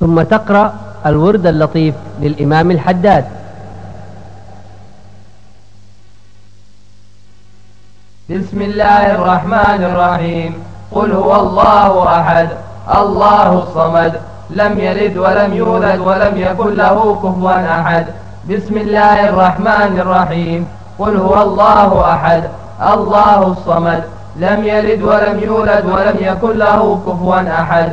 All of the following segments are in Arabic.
ثم تقرأ الورد اللطيف للإمام الحداد. بسم الله الرحمن الرحيم. قل هو الله أحد الله الصمد. لم يلد ولم يولد ولم يكن له كفوا أحد. بسم الله الرحمن الرحيم. قل هو الله أحد الله الصمد. لم يلد ولم يولد ولم يكن له كفوا أحد.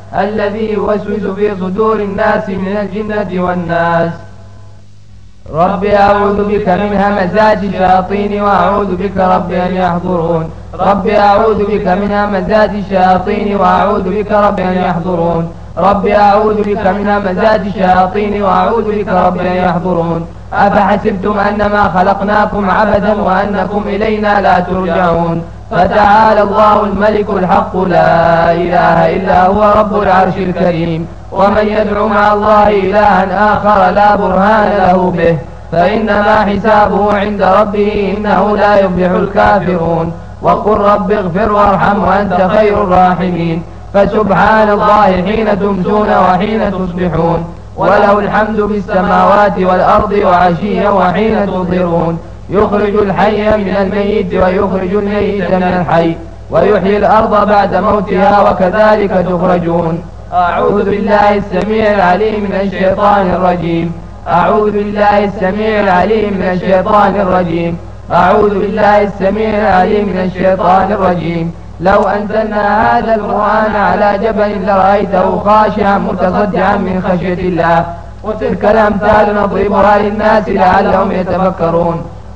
الذي يوسوس في صدور الناس من الجنة والناس. رب أعوذ بك من همزات الشياطين وأعوذ بك رب أن يحضرون. رب أعوذ بك من همزات الشياطين وأعوذ بك رب أن يحضرون. رب أعوذ بك من همزات الشياطين وأعوذ بك رب أن يحضرون. أفحسبتم أنما خلقناكم عبدا وأنكم إلينا لا ترجعون. فتعالى الله الملك الحق لا إله إلا هو رب العرش الكريم. ومن يدعو مع الله إلها آخر لا برهان له به. فإنما حسابه عند ربه إنه لا يفلح الكافرون. وقل رب اغفر وارحم وأنت خير الراحمين. فسبحان الله حين تمسون وحين تصبحون. وله الحمد في السماوات والأرض وعشيا وحين تظهرون. يخرج الحي من الميت ويخرج الميت من الحي ويحيي الأرض بعد موتها وكذلك تخرجون. أعوذ بالله السميع العليم من الشيطان الرجيم. أعوذ بالله السميع العليم من الشيطان الرجيم. أعوذ بالله السميع العليم من الشيطان الرجيم. لو أنزلنا هذا القرآن على جبل لرأيته خاشعا متصدعا من خشية الله. وتلك الأمثال نضربها للناس لعلهم يتفكرون.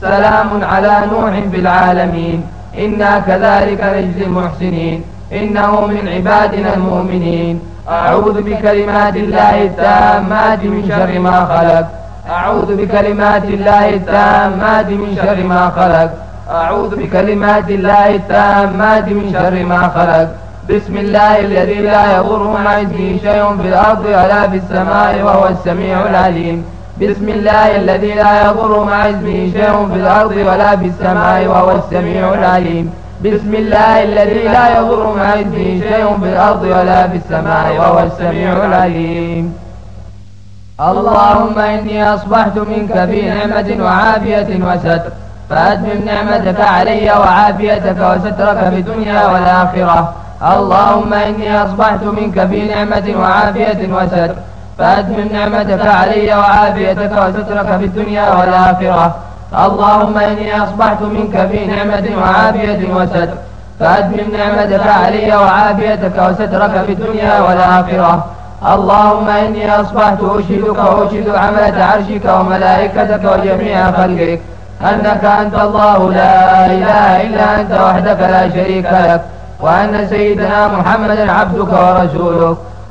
سلام على نوح في العالمين. إنا كذلك نجزي المحسنين. إنه من عبادنا المؤمنين. أعوذ بكلمات الله التامات من شر ما خلق. أعوذ بكلمات الله التامات من شر ما خلق. أعوذ بكلمات الله التامات من شر ما خلق. بسم الله الذي لا يضر مع اسمه شيء في الأرض ولا في السماء وهو السميع العليم. بسم الله الذي لا يضر مع اسمه شيء في الأرض ولا في السماء وهو السميع العليم. بسم الله الذي لا يضر مع اسمه شيء في الأرض ولا في السماء وهو السميع العليم. اللهم إني أصبحت منك في نعمة وعافية وستر. فأتمم نعمتك علي وعافيتك وسترك في الدنيا والآخرة. اللهم إني أصبحت منك في نعمة وعافية وستر. فأتمم نعمتك علي وعافيتك وسترك في الدنيا والآخرة. اللهم إني أصبحت منك في نعمة وعافية وستر. فأتمم نعمتك علي وعافيتك وسترك في الدنيا والآخرة. اللهم إني أصبحت أشهدك وأشهد عملة عرشك وملائكتك وجميع خلقك. أنك أنت الله لا إله إلا أنت وحدك لا شريك لك. وأن سيدنا محمدا عبدك ورسولك.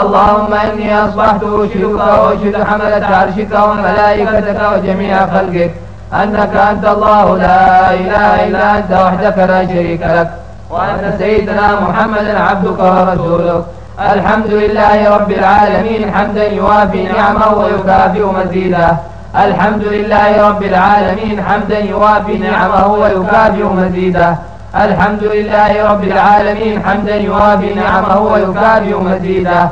اللهم إني أصبحت أشهدك وأشهد حملة عرشك وملائكتك وجميع خلقك. أنك أنت الله لا إله إلا أنت وحدك لا شريك لك. وأن سيدنا محمدا عبدك ورسولك. الحمد لله رب العالمين حمدا يوافي نعمه ويكافئ مزيده. الحمد لله رب العالمين حمدا يوافي نعمه ويكافئ مزيده. الحمد لله رب العالمين حمدا يوافي نعمه ويكافئ مزيده.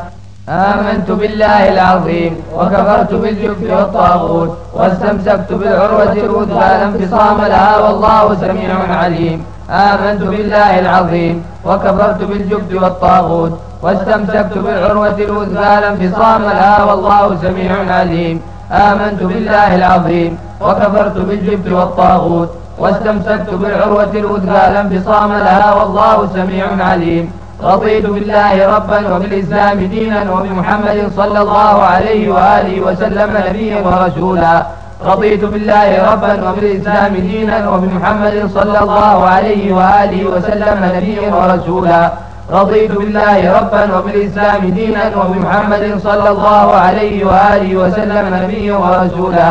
آمنت بالله العظيم وكفرت بالجبت والطاغوت واستمسكت بالعروة الوثقى لا انفصام لها والله سميع عليم. آمنت بالله العظيم وكفرت بالجبت والطاغوت واستمسكت بالعروة الوثقى لا انفصام لها والله سميع عليم. آمنت بالله العظيم وكفرت بالجبت والطاغوت واستمسكت بالعروة الوثقى لا انفصام لها والله سميع عليم. رضيت بالله ربا وبالإسلام دينا وبمحمد صلى الله عليه وآله وسلم نبيا ورسولا. رضيت بالله ربا وبالإسلام دينا وبمحمد صلى الله عليه وآله وسلم نبيا ورسولا. رضيت بالله ربا وبالإسلام دينا وبمحمد صلى الله عليه وآله وسلم نبيا ورسولا.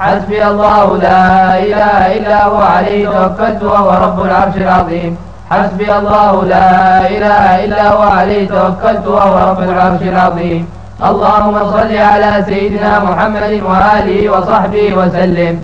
حسبي الله لا إله إلا هو عليه توكلت وهو رب العرش العظيم. حسبي الله لا إله إلا هو عليه توكلت وهو رب العرش العظيم. اللهم صل على سيدنا محمد وآله وصحبه وسلم.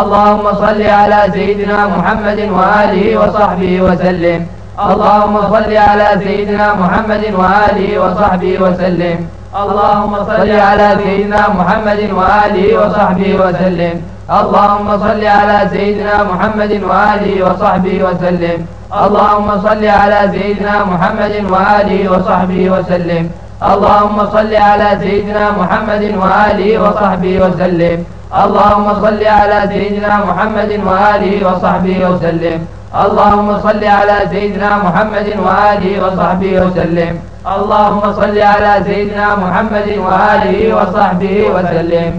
اللهم صل على سيدنا محمد وآله وصحبه وسلم. اللهم صل على سيدنا محمد وآله وصحبه وسلم. اللهم صل على سيدنا محمد وآله وصحبه وسلم. اللهم صل على سيدنا محمد وآله وصحبه وسلم. اللهم صل على سيدنا محمد وآله وصحبه وسلم. اللهم صل على سيدنا محمد وآله وصحبه وسلم. اللهم صل على سيدنا محمد وآله وصحبه وسلم. اللهم صل على سيدنا محمد وآله وصحبه وسلم. اللهم صل على سيدنا محمد وآله وصحبه وسلم.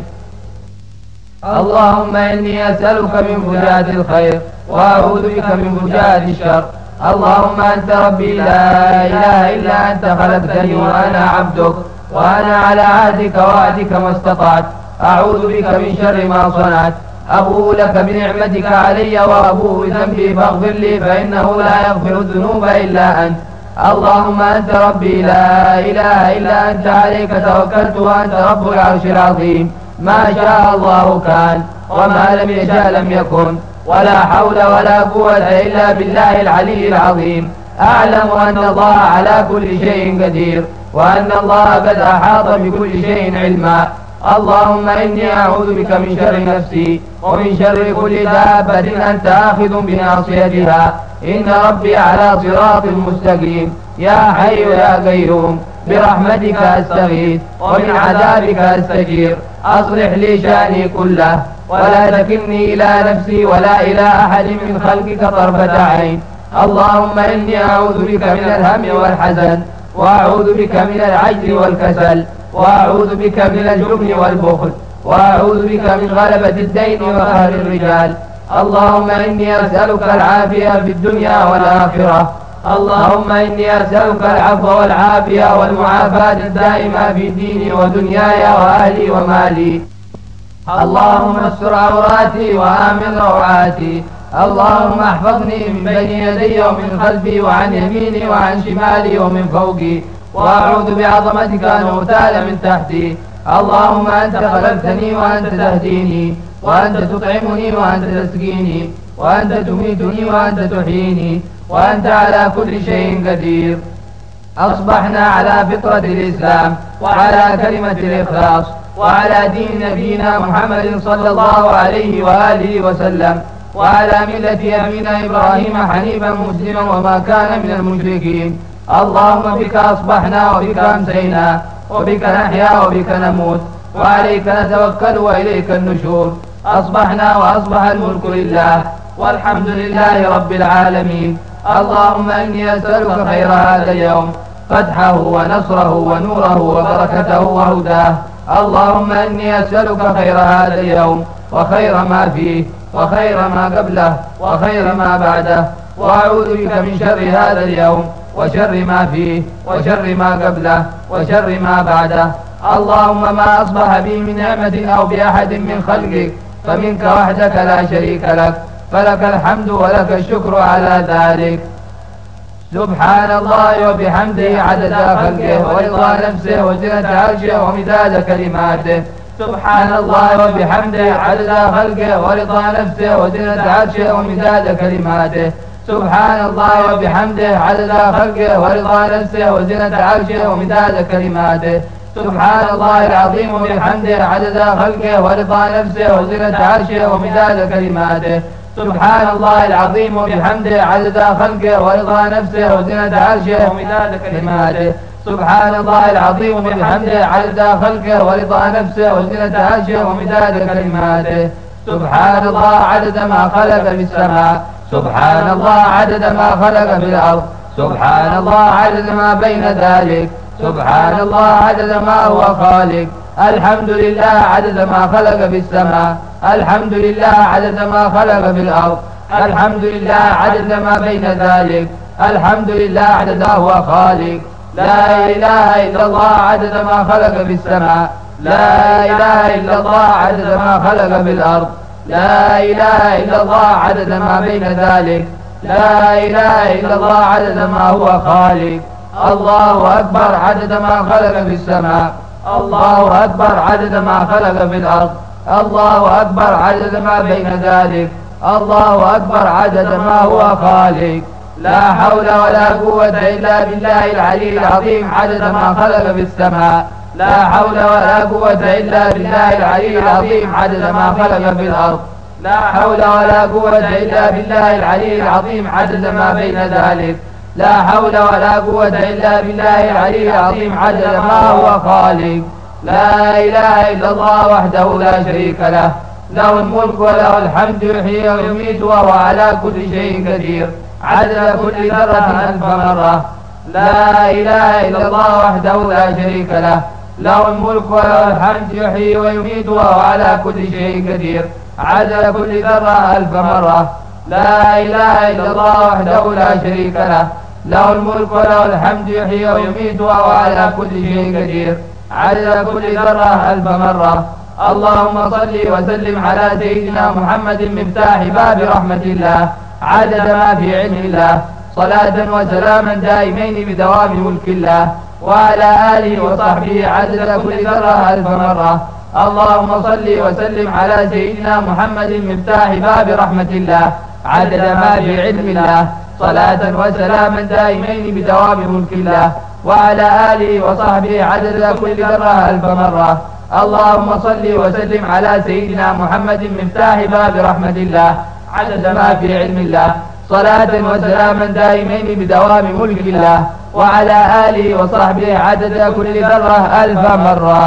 اللهم إني أسألك من فجاة الخير وأعوذ بك من فجاة الشر. اللهم أنت ربي لا إله إلا أنت خلقتني وأنا عبدك وأنا على عهدك وعدك ما استطعت. أعوذ بك من شر ما صنعت. أبوء لك بنعمتك علي وأبوء بذنبي فاغفر لي فإنه لا يغفر الذنوب إلا أنت. اللهم أنت ربي. لا إله إلا أنت. عليك توكلت وأنت رب العرش العظيم. ما شاء الله كان وما لم يشاء لم يكن. ولا حول ولا قوة إلا بالله العلي العظيم. أعلم أن الله على كل شيء قدير. وأن الله قد أحاط بكل شيء علما. اللهم إني أعوذ بك من شر نفسي ومن شر كل دابة أنت آخذ بناصيتها. إن ربي على صراط مستقيم. يا حي يا قيوم برحمتك أستغيث ومن عذابك أستجير. أصلح لي شأني كله ولا تكلني إلى نفسي ولا إلى أحد من خلقك طرفة عين. اللهم إني أعوذ بك من الهم والحزن وأعوذ بك من العجز والكسل. وأعوذ بك من الجبن والبخل وأعوذ بك من غلبة الدين وقهر الرجال. اللهم إني أسألك العافية في الدنيا والآخرة. اللهم إني أسألك العفو والعافية والمعافاة الدائمة في ديني ودنياي وأهلي ومالي. اللهم استر عوراتي وآمن روعاتي. اللهم احفظني من بين يدي ومن خلفي وعن يميني وعن شمالي ومن فوقي. وأعوذ بعظمتك أن أغتال من تحتي. اللهم أنت خلقتني وأنت تهديني وأنت تطعمني وأنت تسقيني وأنت تميتني وأنت تحييني وأنت على كل شيء قدير. أصبحنا على فطرة الإسلام وعلى كلمة الإخلاص وعلى دين نبينا محمد صلى الله عليه وآله وسلم وعلى ملة أبينا إبراهيم حنيفا مسلما وما كان من المشركين. اللهم بك أصبحنا وبك أمسينا وبك نحيا وبك نموت وعليك نتوكل وإليك النشور. أصبحنا وأصبح الملك لله والحمد لله رب العالمين. اللهم إني أسألك خير هذا اليوم فتحه ونصره ونوره وبركته وهداه. اللهم إني أسألك خير هذا اليوم وخير ما فيه وخير ما قبله وخير ما بعده. وأعوذ بك من شر هذا اليوم وشر ما فيه وشر ما قبله وشر ما بعده. اللهم ما أصبح بي من نعمة أو بأحد من خلقك فمنك وحدك لا شريك لك فلك الحمد ولك الشكر على ذلك. سبحان الله وبحمده عدد خلقه ورضا نفسه وزنة عرشه ومداد كلماته. سبحان الله وبحمده عدد خلقه ورضا نفسه وزنة عرشه ومداد كلماته. سبحان الله وبحمده عدد خلقه ورضا نفسه وزنة عرشه ومداد كلماته. سبحان الله العظيم وبحمده عدد خلقه ورضا نفسه وزنة عرشه ومداد كلماته. سبحان الله العظيم وبحمده عدد خلقه ورضا نفسه وزنة عرشه ومداد كلماته. سبحان الله العظيم وبحمده عدد خلقه ورضا نفسه وزنة عرشه ومداد كلماته. سبحان الله عدد ما خلق في السماء. سبحان الله عدد ما خلق في الأرض. سبحان الله عدد ما بين ذلك. سبحان الله عدد ما هو خالق. الحمد لله عدد ما خلق في السماء. الحمد لله عدد ما خلق في الأرض. الحمد لله عدد ما بين ذلك. الحمد لله عدد ما هو خالق. لا إله إلا الله عدد ما خلق في السماء. لا إله إلا الله عدد ما خلق في الأرض. لا إله إلا الله عدد ما بين ذلك. لا إله إلا الله عدد ما هو خالق. الله أكبر عدد ما خلق في السماء. الله أكبر عدد ما خلق في الأرض. الله أكبر عدد ما بين ذلك. الله أكبر عدد ما هو خالق. لا حول ولا قوة إلا بالله العلي العظيم عدد ما خلق في السماء. لا حول ولا قوة إلا بالله العلي العظيم. عدد ما خلق في الأرض. لا حول ولا قوة إلا بالله العلي العظيم. عدد ما بين ذلك. لا حول ولا قوة إلا بالله العلي العظيم. عدد ما هو خالق. لا إله إلا الله وحده لا شريك له. له الملك وله الحمد يحيي ويميت وهو على كل شيء قدير. عدد كل ذرة ألف مرة. لا إله إلا الله وحده لا شريك له. له الملك وله الحمد يحيي ويميت وهو على كل شيء قدير. عدد كل ذرة ألف مرة. لا إله إلا الله وحده لا شريك له. له الملك وله الحمد يحيي ويميت وهو على كل شيء قدير. عدد كل ذرة ألف مرة. اللهم صل وسلم على سيدنا محمد مفتاح باب رحمة الله. عدد ما في علم الله. صلاة وسلاما دائمين بدوام ملك الله وعلى آله وصحبه عدد كل ذرة ألف مرة. اللهم صل وسلم على سيدنا محمد مفتاح باب رحمة الله. عدد ما في علم الله. صلاة وسلاما دائمين بدوام ملك الله. وعلى آله وصحبه عدد كل ذرة ألف مرة. اللهم صل وسلم على سيدنا محمد مفتاح باب رحمة الله. عدد ما في علم الله. صلاة وسلاما دائمين بدوام ملك الله وعلى آله وصحبه عدد كل ذرة ألف مرة.